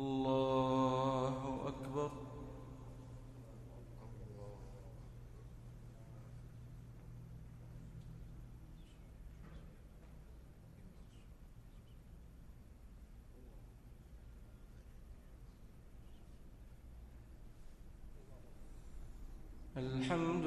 الله أكبر. الحمد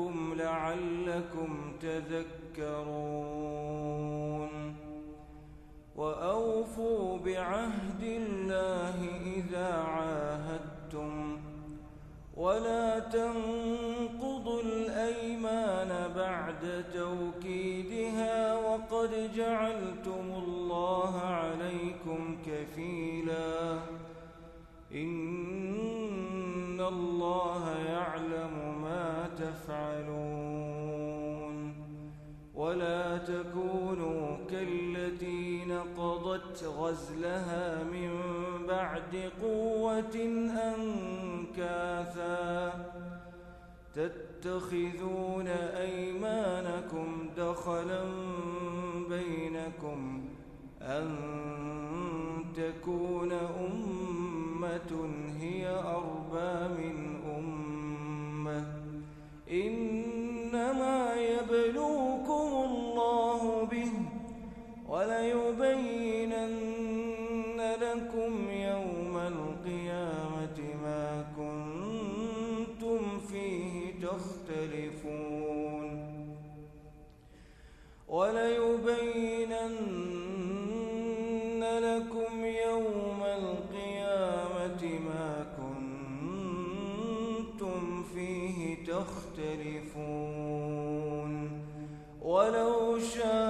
يعظكم لعلكم تذكرون. وأوفوا بعهد الله إذا عاهدتم. ولا تنقضوا الأيمان بعد توكيدها وقد جعلتم غزلها من بعد قوة أنكاثا. تتخذون أيمانكم دخلا بينكم أن تكون أمة هي أربى من أمة. إنما يبلوكم الله به وليبينن لكم يوم القيامة ما كنتم فيه تختلفون وليبينن لكم يوم القيامة ما كنتم فيه تختلفون ولو شاء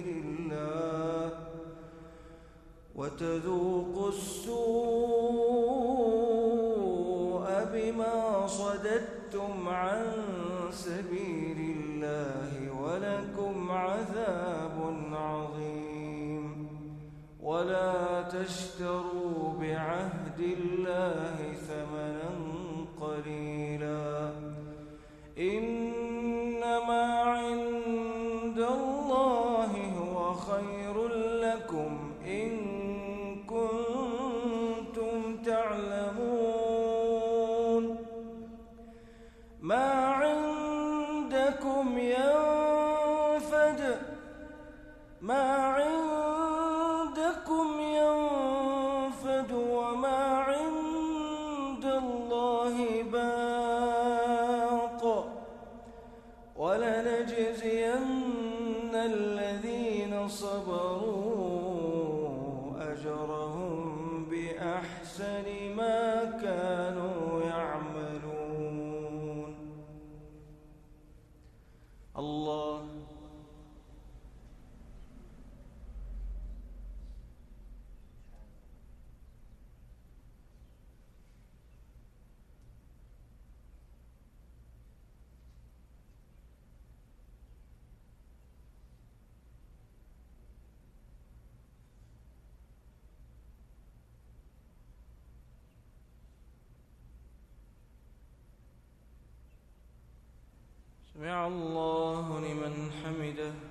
وتذوقوا السوء بما صددتم عن سبيل الله ولكم عذاب عظيم. ولا تشتروا ولنجزين الذين صبروا سمع الله لمن حمده.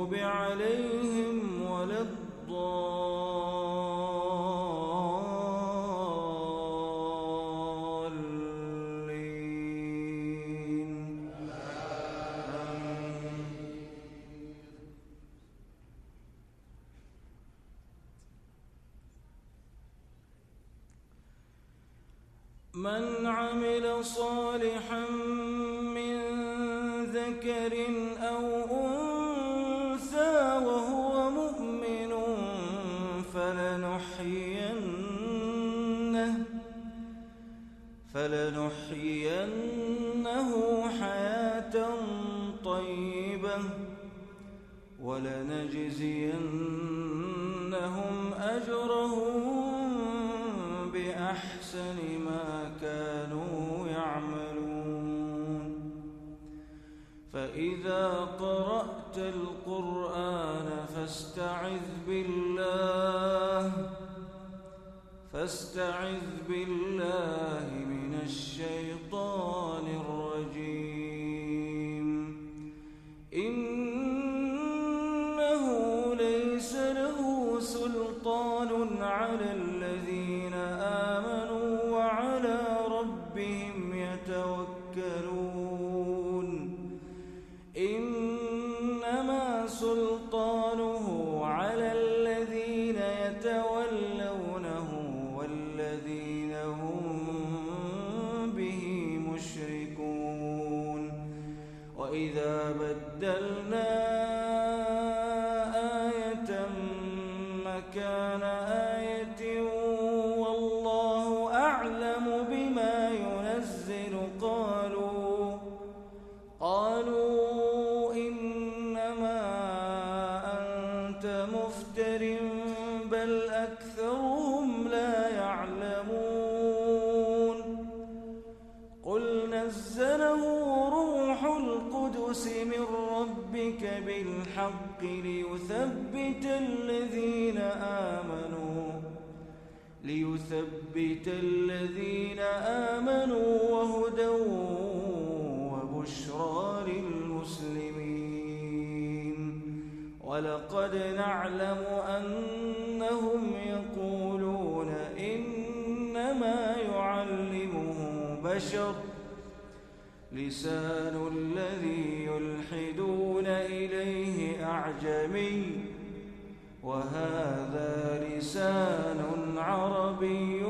ولنجزينهم أجرهم بأحسن ما كانوا يعملون. فإذا قرأت القرآن فاستعذ بالله فاستعذ بالله من الشيطان وإذا بدلنا ليثبت الذين آمنوا ليثبت الذين آمنوا وهدى وبشرى للمسلمين. ولقد نعلم أنهم يقولون إنما يعلمه بشر لسان الذي يلحدون إليه أعجمي. وهذا لسان عربي